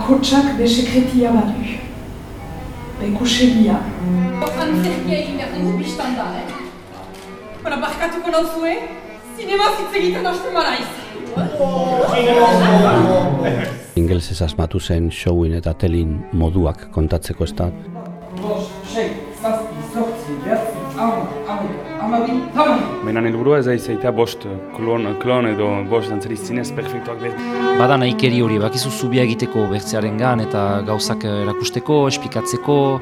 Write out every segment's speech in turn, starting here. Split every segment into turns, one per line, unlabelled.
bakotsak be sekretia badu. Be ikusegia.
Antzerkia egin behar dugu biztan da, eh? Bara, barkatuko nauzue, zinema zitz egiten hasten maraiz.
Ingelesez asmatu zen showin eta telin moduak kontatzeko ez da.
Hamabi.
Menan helburua ez da izaita bost klon, klon edo bost dantzari zinez perfektuak behar.
Bada nahikeri hori, bakizu zubia egiteko bertzearen gan eta gauzak erakusteko, esplikatzeko.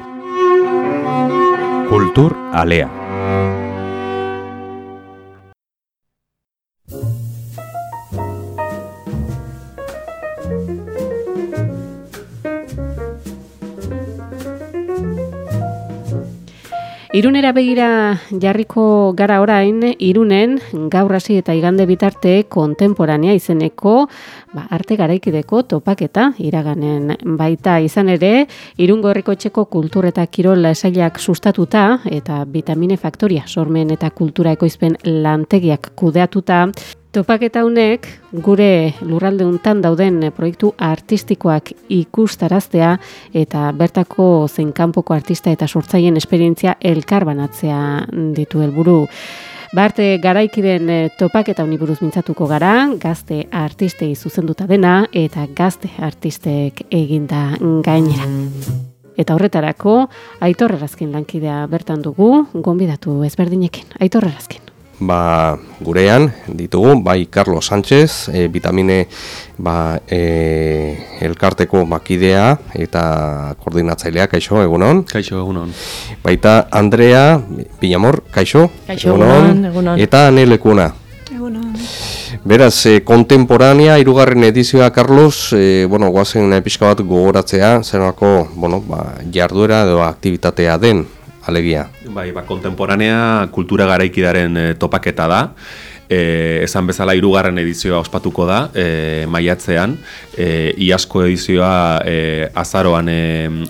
Kultur alea.
Irunera begira jarriko gara orain, irunen gaur hasi eta igande bitarte kontemporanea izeneko ba, arte garaikideko topaketa iraganen baita. Izan ere, irungo herriko etxeko kultur eta kirola esaiak sustatuta eta vitamine faktoria sormen eta kultura ekoizpen lantegiak kudeatuta, Topaketa honek gure lurralde untan dauden proiektu artistikoak ikustaraztea eta bertako zein kanpoko artista eta sortzaien esperientzia elkarbanatzea ditu helburu. Barte garaikiren topaketa honi buruz mintzatuko gara, gazte artistei zuzenduta dena eta gazte artistek eginda gainera. Eta horretarako, Aitor Errazkin lankidea bertan dugu, gonbidatu ezberdinekin. Aitor Errazkin
ba, gurean ditugu, bai Carlos Sánchez, e, vitamine ba, e, elkarteko makidea eta koordinatzailea, kaixo, egunon?
Kaixo, egunon.
Baita Andrea Pillamor, kaixo?
Kaixo, egunon, egunon.
Eta Anelekuna.
Egunon.
Beraz, e, kontemporanea, irugarren edizioa, Carlos, e, bueno, guazen pixka bat gogoratzea, zerako, bueno, ba, jarduera edo aktivitatea den, alegia.
Bai, ba, kontemporanea kultura garaikidaren e, topaketa da. E, esan bezala hirugarren edizioa ospatuko da e, maiatzean e, iasko edizioa e, azaroan e,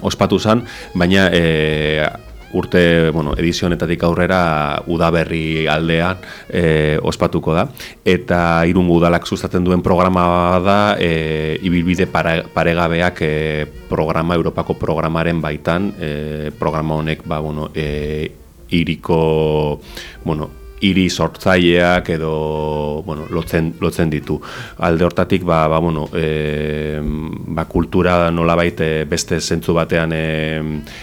ospatu zen baina e, urte, bueno, edizionetatik aurrera udaberri aldean e, ospatuko da. Eta irungu udalak sustatzen duen programa da e, ibilbide paregabeak e, programa, Europako programaren baitan, e, programa honek, ba, bueno, e, iriko, bueno, hiri sortzaileak edo bueno, lotzen, lotzen ditu. Alde hortatik ba, ba, bueno, e, ba, kultura nolabait e, beste zentzu batean e,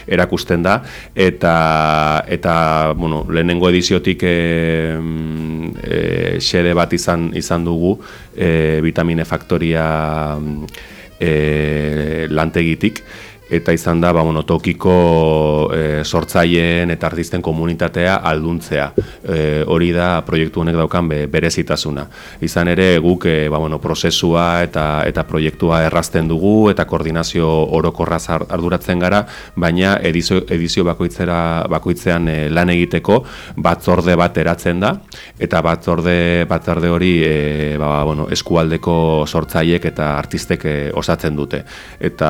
erakusten da eta eta bueno, lehenengo ediziotik e, e, xede bat izan izan dugu e, vitamine faktoria e, lantegitik eta izan da ba, bueno, tokiko e, sortzaileen eta artisten komunitatea alduntzea. E, hori da proiektu honek daukan be, berezitasuna. Izan ere guk e, ba, bueno, prozesua eta eta proiektua errazten dugu eta koordinazio orokorraz arduratzen gara, baina edizio, edizio bakoitzera, bakoitzean e, lan egiteko batzorde bat eratzen da eta batzorde batzorde hori e, ba, bueno, eskualdeko sortzaiek eta artistek e, osatzen dute. Eta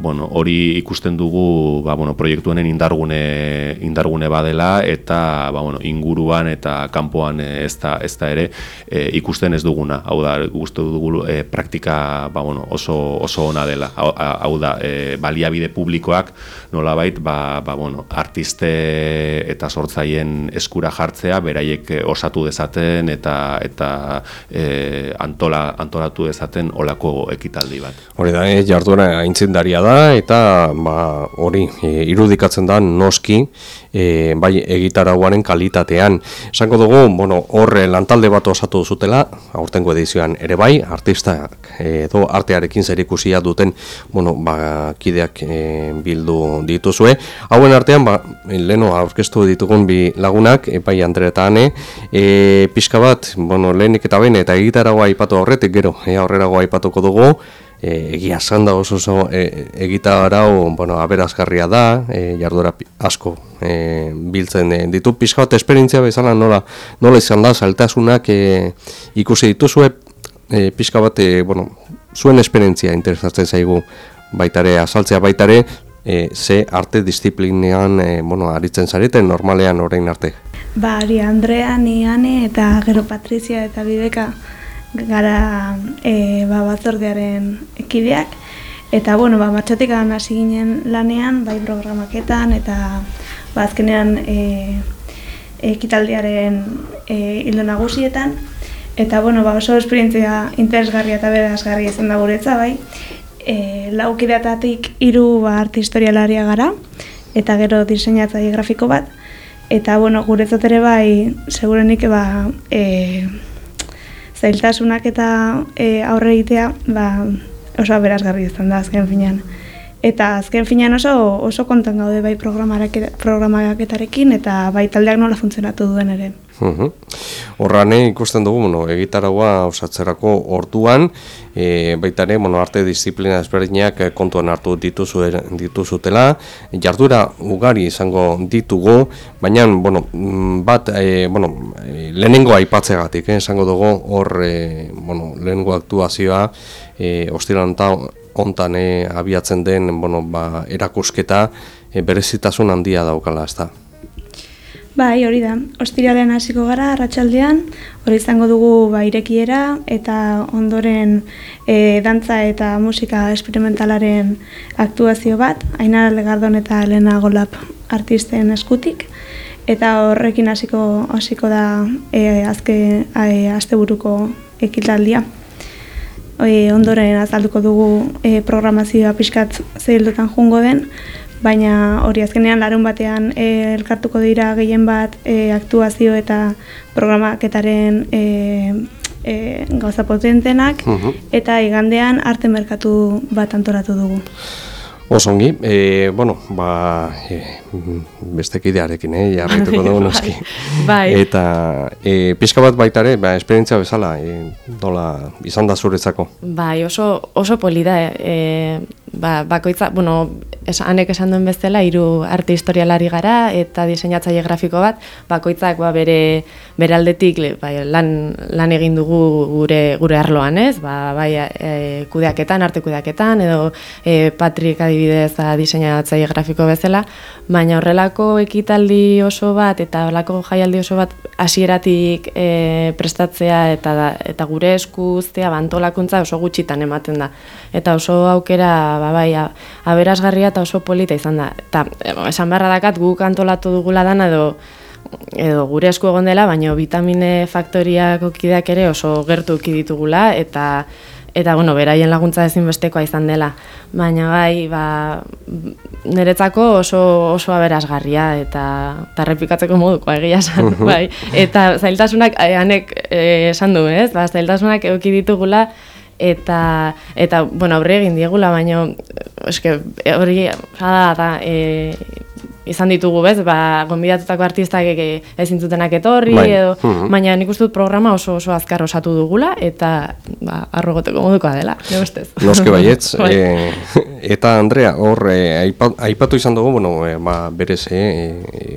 bueno, hori ikusten dugu ba, bueno, proiektu honen indargune, indargune badela eta ba, bueno, inguruan eta kanpoan ez da, ez da ere e, ikusten ez duguna. Hau da, guztu dugu e, praktika ba, bueno, oso, oso ona dela. Hau, hau da, e, baliabide publikoak nolabait ba, ba, bueno, artiste eta sortzaien eskura jartzea, beraiek osatu dezaten eta eta e, antola, antolatu dezaten olako ekitaldi bat.
Hori da, e, jarduera aintzindaria da, eta ba, hori e, irudikatzen da noski e, bai egitarauaren kalitatean. Esango dugu, bueno, horre lantalde bat osatu zutela, aurtengo edizioan ere bai, artistak edo artearekin zerikusia duten bueno, ba, kideak e, bildu dituzue. Hauen artean, ba, leno aurkeztu ditugun bi lagunak, e, bai Andre eta Ane, e, pixka bat, bueno, lehenik eta bene, eta egitaragoa aipatu horretik, gero, e, aurreragoa aipatuko dugu, e, egia esan da oso oso e, egita arau, bueno, aberazgarria da, e, jardura asko e, biltzen e, ditu pixka bat esperientzia bezala nola, nola izan da, saltasunak e, ikusi dituzue e, pixka bat, e, bueno, zuen esperientzia interesatzen zaigu baitare, azaltzea baitare, e, ze arte disiplinean e, bueno, aritzen zareten normalean orain arte.
Ba, Andrea, ni Ane, eta gero Patrizia eta Bideka gara e, ba, batzordearen ekideak Eta, bueno, ba, martxotik hasi ginen lanean, bai programaketan, eta ba, azkenean e, ekitaldiaren e, hildo nagusietan. Eta, bueno, ba, oso esperientzia interesgarria eta berazgarria izan da guretza, bai. E, laukideatatik hiru ba, arte historialaria gara, eta gero diseinatzaile grafiko bat. Eta, bueno, guretzat ere bai, segurenik, ba, e, zailtasunak eta e, aurre egitea, ba, oso berazgarri izan da azken finean. Eta azken finean oso oso kontan gaude bai programaketarekin eta bai taldeak nola funtzionatu duen ere.
Mhm. Horrane ikusten dugu, bueno, egitaragua osatzerako orduan, e, baita ere, bueno, arte disiplina ezberdinak kontuan hartu dituzu dituzutela, jardura ugari izango ditugu, baina, bueno, mm, bat, e, bueno, e, lehenengo aipatzegatik, eh, izango dugu, hor, e, bueno, lehenengo aktuazioa, e, ostiranta ontan e, abiatzen den, bueno, ba, erakusketa, e, berezitasun handia daukala, ez da.
Bai, hori da. Ostiralean hasiko gara arratsaldean, hori izango dugu ba irekiera eta ondoren e, dantza eta musika esperimentalaren aktuazio bat, Ainara Legardon eta Elena Golap artisten eskutik eta horrekin hasiko hasiko da e, azke e, asteburuko ekitaldia. E, ondoren azalduko dugu e, programazioa pixkat zeildotan jungo den, baina hori azkenean larun batean e, elkartuko dira gehien bat e, aktuazio eta programaketaren e, e, gauza potentenak eta igandean arte merkatu bat antolatu dugu.
Osongi, e, bueno, ba, e, beste kidearekin, eh, jarraituko dugu noski.
bai.
Eta e, pixka bat baitare, ba, esperientzia bezala, e, dola, izan da zuretzako.
Bai, oso, oso polida, e, ba, bakoitza, bueno, es, anek esan duen bezala, hiru arte historialari gara eta diseinatzaile grafiko bat, bakoitzak ba, bere, bere aldetik bai, lan, lan egin dugu gure gure arloan, ez? Ba, bai, e, kudeaketan, arte kudeaketan, edo e, Patrik adibidez a, diseinatzaile grafiko bezala, baina horrelako ekitaldi oso bat eta horrelako jaialdi oso bat hasieratik e, prestatzea eta eta gure eskuztea bantolakuntza oso gutxitan ematen da. Eta oso aukera, ba, bai, aberasgarria eta oso polita izan da. Eta esan beharra dakat guk antolatu dugula dana edo edo gure esku egon dela, baina vitamine faktoriak okideak ere oso gertu ditugula eta eta bueno, beraien laguntza ezinbestekoa izan dela. Baina bai, ba, niretzako oso oso aberasgarria eta tarrepikatzeko moduko egia esan, bai. Eta zailtasunak eh, anek eh, esan du, ez? Ba, zailtasunak eduki ditugula eta eta bueno, aurre egin diegula, baina eske hori da da e, izan ditugu, bez? Ba, gonbidatutako artistak ezin zutenak etorri bai. edo mhm. baina nik uste dut programa oso oso azkar osatu dugula eta ba arrogoteko modukoa dela, ne ustez.
Noske baietz. Bai. e, eta Andrea, hor e, aipatu izan dugu, bueno, e, ba berez e, e,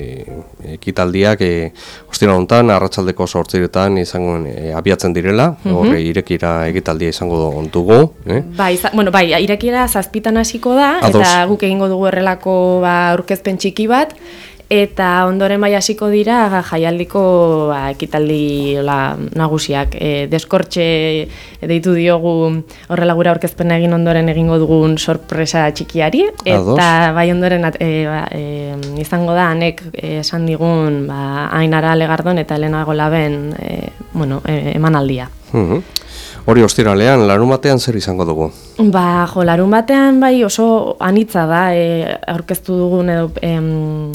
ekitaldiak e, ostira hontan arratsaldeko 8etan izango e, abiatzen direla, mm hor irekira ekitaldia izango dugu, eh?
Bai, bueno, bai, irekira 7 hasiko da eta guk egingo dugu errelako ba aurkezpen txiki bat eta ondoren bai hasiko dira jaialdiko ba, ekitaldi la, nagusiak e, deskortxe deitu diogu horrela gura aurkezpena egin ondoren egingo dugun sorpresa txikiari eta bai ondoren e, ba, e, izango da anek esan digun ba, ainara legardon eta Elena Golaben e, bueno, e, emanaldia.
Mhm. Hori ostiralean, larun batean zer izango dugu?
Ba, jo, larun batean bai oso anitza da, e, aurkeztu dugun edo em,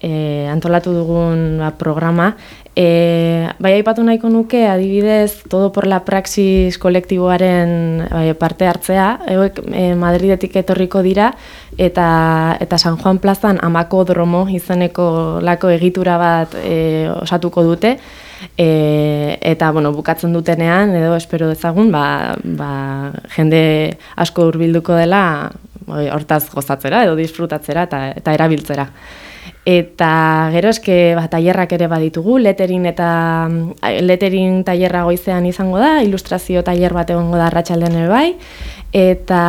e, antolatu dugun ba, programa. E, bai aipatu nahiko nuke, adibidez, todo por la praxis kolektiboaren bai, parte hartzea, egoek e, Madridetik etorriko dira, eta, eta San Juan plazan amako dromo izeneko lako egitura bat e, osatuko dute, E, eta bueno, bukatzen dutenean edo espero dezagun ba, ba, jende asko hurbilduko dela bai, hortaz gozatzera edo disfrutatzera eta, eta erabiltzera. Eta gero eske ba, tailerrak ere baditugu, leterin eta leterin tailerra goizean izango da, ilustrazio tailer bat egongo da arratsaldean ere bai, eta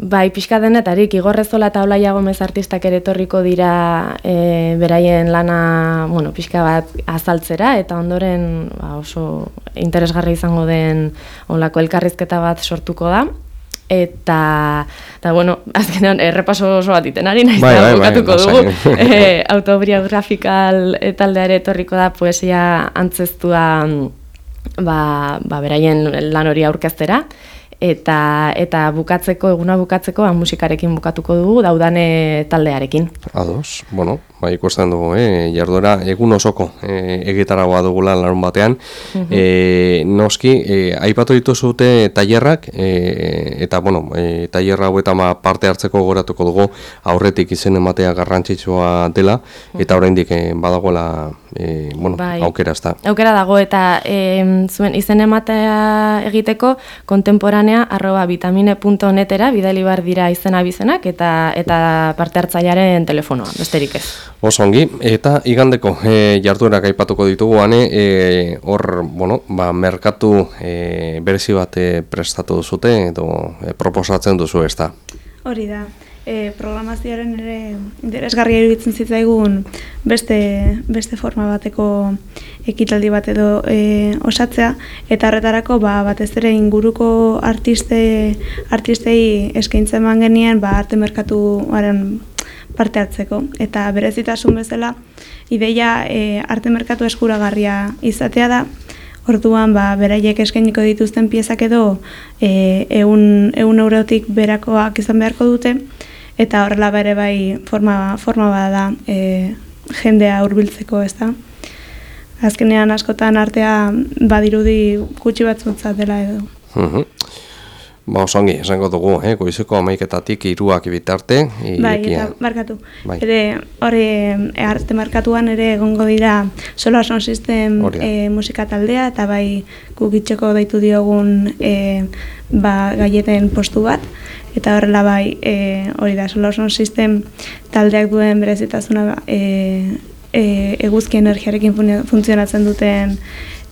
bai pixka denetarik igorrezola eta olaia gomez artistak ere etorriko dira e, beraien lana bueno, pixka bat azaltzera, eta ondoren ba, oso interesgarri izango den olako elkarrizketa bat sortuko da. Eta, eta bueno, azkenean errepaso oso bat iten ari, naiz
Bai,
da,
bai, bai,
bukatuko
lasai.
dugu. e, autobiografikal e, taldeare etorriko da poesia antzestua mm, ba, ba, beraien lan hori aurkeztera, eta eta bukatzeko, eguna bukatzeko, ba, musikarekin bukatuko dugu, daudane taldearekin.
Ados, bueno, bai ikusten dugu, eh, jarduera egun osoko eh, egitaragoa dugula larun batean. eh, noski, eh, aipatu dituzute tailerrak, eh, eta bueno, eh, tailerra hauetan ba, parte hartzeko goratuko dugu aurretik izen ematea garrantzitsua dela, eta oraindik eh, badagoela eh, bueno,
Bai.
aukera ez da.
Aukera dago eta em, zuen izen ematea egiteko kontemporanea arroba vitamine.netera bidali bar dira izena bizenak eta eta parte hartzailearen telefonoa, besterik ez.
Oso ongi, eta igandeko e, jarduerak aipatuko ditugu ane, e, hor, bueno, ba, merkatu e, berezi bat e, prestatu duzute edo e, proposatzen duzu ez da.
Hori da. E, programazioaren ere interesgarria iruditzen zitzaigun beste, beste forma bateko ekitaldi bat edo e, osatzea eta horretarako ba, batez ere inguruko artiste, artistei eskaintzen eman genien ba, arte merkatuaren parte hartzeko eta berezitasun bezala ideia e, arte merkatu eskuragarria izatea da Orduan, ba, beraiek eskainiko dituzten piezak edo e, eun, eun eurotik berakoak izan beharko dute, eta horrela bere bai forma, forma bada da e, jendea hurbiltzeko ez da. Azkenean askotan artea badirudi gutxi batzutzat dela edo.
Mhm. Ba, oso ongi, esango dugu, eh, goizeko amaiketatik iruak bitarte.
Bai, eta markatu.
Bai.
Ere, hori e, arte markatuan ere egongo dira Solar Sound System e, musika taldea eta bai gugitxeko deitu diogun e, ba, gaieten postu bat. Eta horrela bai, e, hori da, Solar Sound System taldeak duen berezitasuna e, e, eguzki energiarekin fun- funtzionatzen duten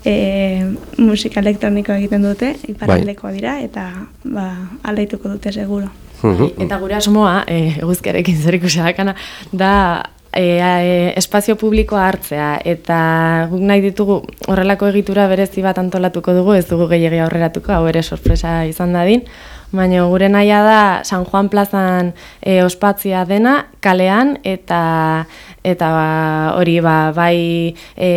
e, musika elektronikoa egiten dute, iparraldekoa dira, eta ba, alaituko dute seguro.
Eta gure asmoa, e, eguzkiarekin zer dakana, da e, e, espazio publikoa hartzea eta guk nahi ditugu horrelako egitura berezi bat antolatuko dugu, ez dugu gehiagia aurreratuko, hau ere sorpresa izan dadin, baina gure nahia da San Juan plazan e, ospatzia dena, kalean, eta eta ba, hori ba, bai e,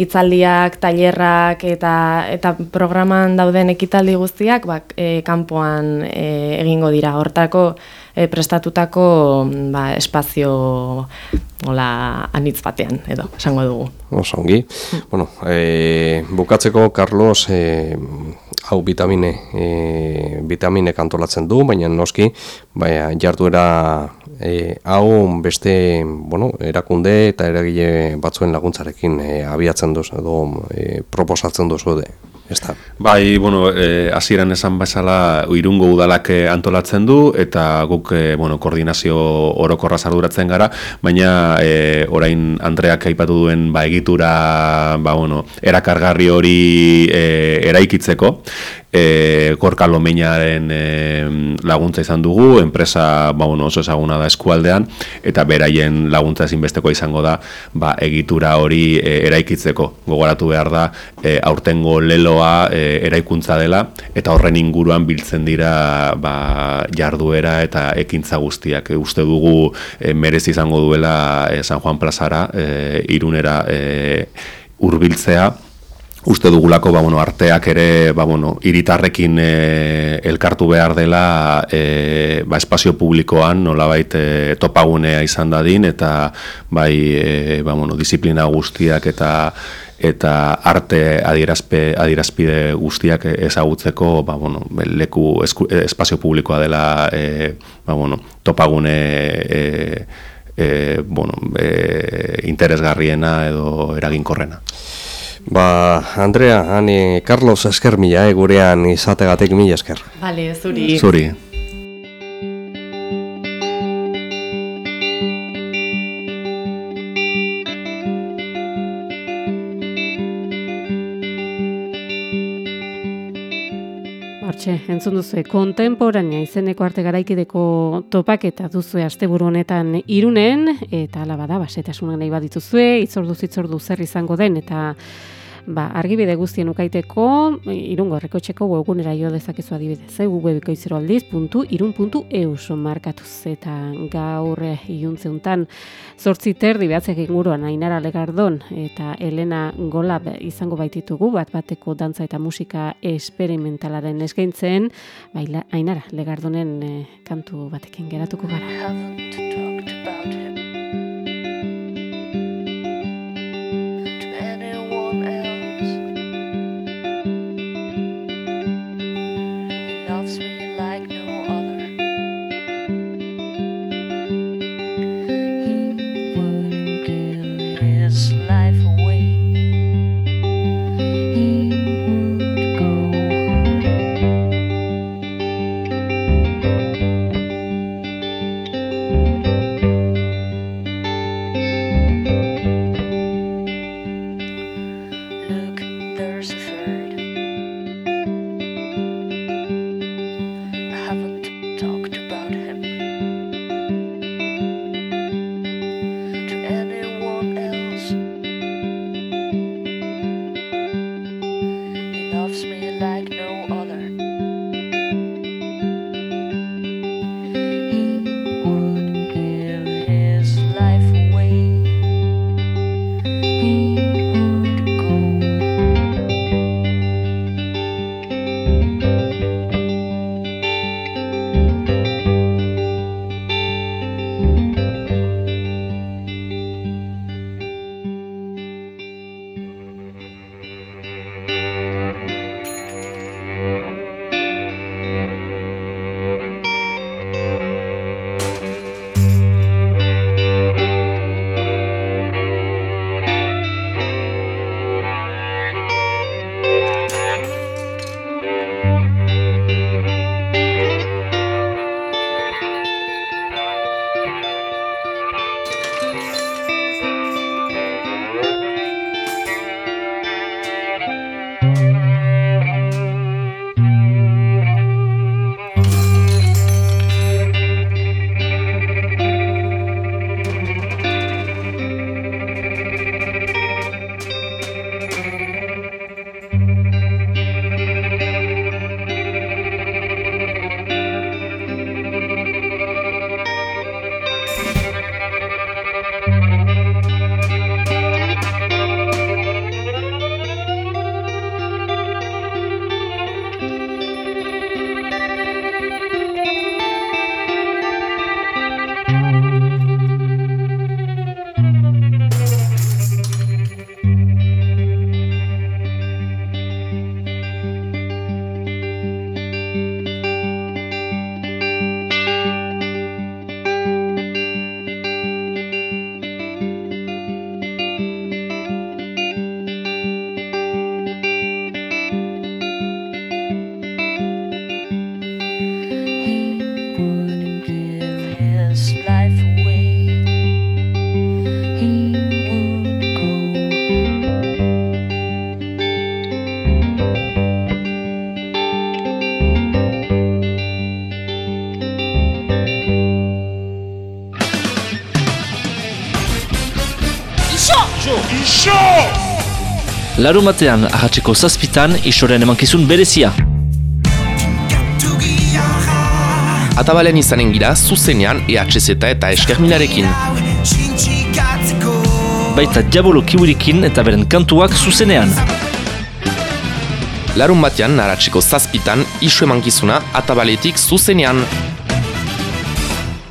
hitzaldiak, tailerrak eta eta programan dauden ekitaldi guztiak ba, e, kanpoan e, egingo dira. Hortako e, prestatutako ba, espazio hola anitz batean edo esango dugu.
Oso ongi. Bueno, e, bukatzeko, Carlos, e, hau vitamine, e, vitamine antolatzen du, baina noski, baina jarduera e, hau beste bueno, erakunde eta eragile batzuen laguntzarekin e, abiatzen duzu edo e, proposatzen duzu de. Ez da.
Bai, bueno, eh, hasieran esan bezala irungo udalak eh, antolatzen du eta guk eh, bueno, koordinazio orokorra arduratzen gara, baina eh, orain Andreak aipatu duen ba, egitura ba, bueno, erakargarri hori eh, eraikitzeko, eh, Gorka Lomeinaren eh, laguntza izan dugu, enpresa ba, bueno, oso ezaguna da eskualdean, eta beraien laguntza ezinbesteko izango da ba, egitura hori eh, eraikitzeko. Gogoratu behar da, eh, aurtengo leloa eh, eraikuntza dela, eta horren inguruan biltzen dira ba, jarduera eta ekintza guztiak. E, uste dugu eh, merezi izango duela eh, San Juan Plazara, eh, irunera eh, hurbiltzea, uste dugulako ba, bueno, arteak ere ba, bueno, iritarrekin e, elkartu behar dela e, ba, espazio publikoan nolabait e, topagunea izan dadin eta bai e, ba, bueno, disiplina guztiak eta eta arte adierazpe, adierazpide guztiak ezagutzeko ba, bueno, leku esku, espazio publikoa dela e, ba, bueno, topagune e, e, bueno, e, interesgarriena edo eraginkorrena.
Ba, Andrea, hani Carlos esker mila, eh, gurean izategatik mila esker.
Bale, zuri.
Zuri.
Hortxe, entzun duzu, kontemporania izeneko arte garaikideko topaketa duzu asteburu honetan irunen, eta ala bada, basetasunak nahi badituzue, itzordu zitzordu zer izango den, eta ba, argibide guztien ukaiteko, irungo errekotxeko webgunera jo dezakezu adibidez, eh? www.irun.eus markatuz eta gaur eh, iuntzeuntan zortzi terdi behatzek inguruan Ainara Legardon eta Elena Golab izango baititugu bat bateko dantza eta musika esperimentalaren eskaintzen, baila, Ainara Legardonen eh, kantu batekin geratuko gara.
Loves me like no other.
Larumatean ahatzeko zazpitan isoren emankizun berezia.
Atabalen izanen gira zuzenean EHZ eta eskerminarekin.
Baita Diabolo Kiwirikin eta beren kantuak zuzenean.
Larun batean naratzeko zazpitan iso emankizuna atabaletik zuzenean.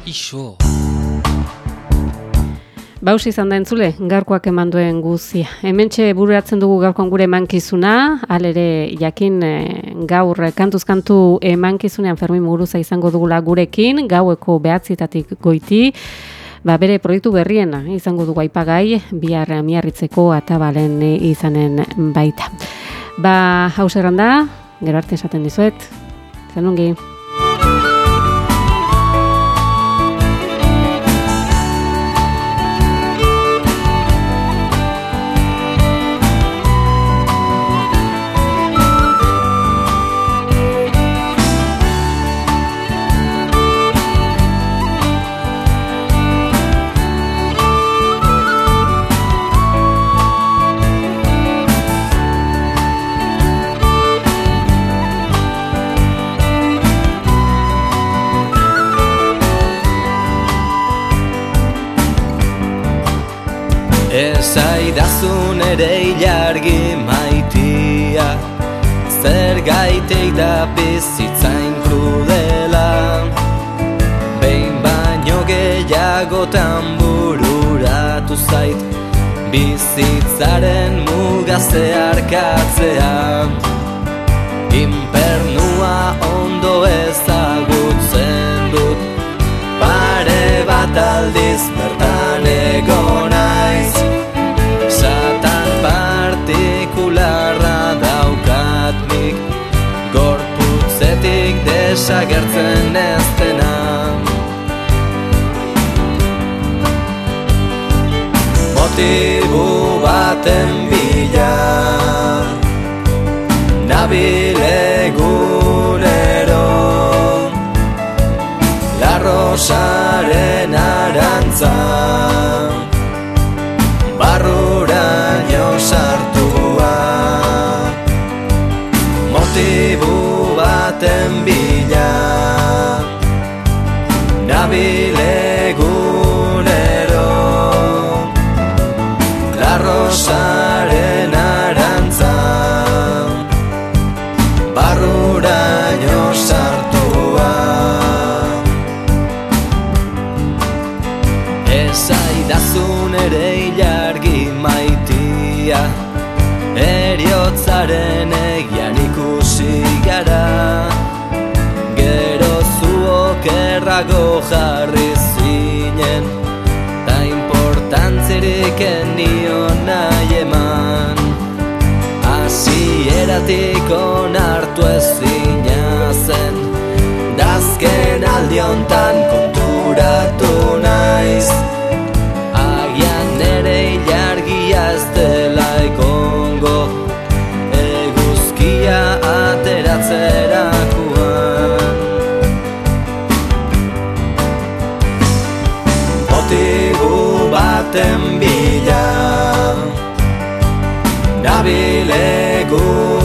Iso.
Baus izan da entzule, gaurkoak eman duen guzia. Hementxe bururatzen dugu gaurkoan gure emankizuna, alere jakin eh, gaur kantuzkantu emankizunean Fermin Muguruza izango dugula gurekin, gaueko behatzietatik goiti, ba, bere proiektu berriena izango dugu aipagai, bihar miarritzeko atabalen izanen baita. Ba, hau da, gero arte esaten dizuet, zenungi.
Esaidazun ere ilargi maitia Zer gaitei da bizitzain krudela. Behin baino gehiagotan bururatu zait Bizitzaren mugazte arkatzea Inpernua ondo ezagutzen dut Pare bat aldiz bertan egon desagertzen ez dena. Motibu baten bila Nabil egunero. La rosaren arantza Nabil egunero. La rosaren arantza Barruraino sartua. Esaidazun ere ilargi maitia Eriotzaren egian ikusi gara errago jarri zinen Ta importantzirik enion nahi eman. Hasieratik onartu ezina zen Dazken aldiontan konturatu naiz inarrivabile.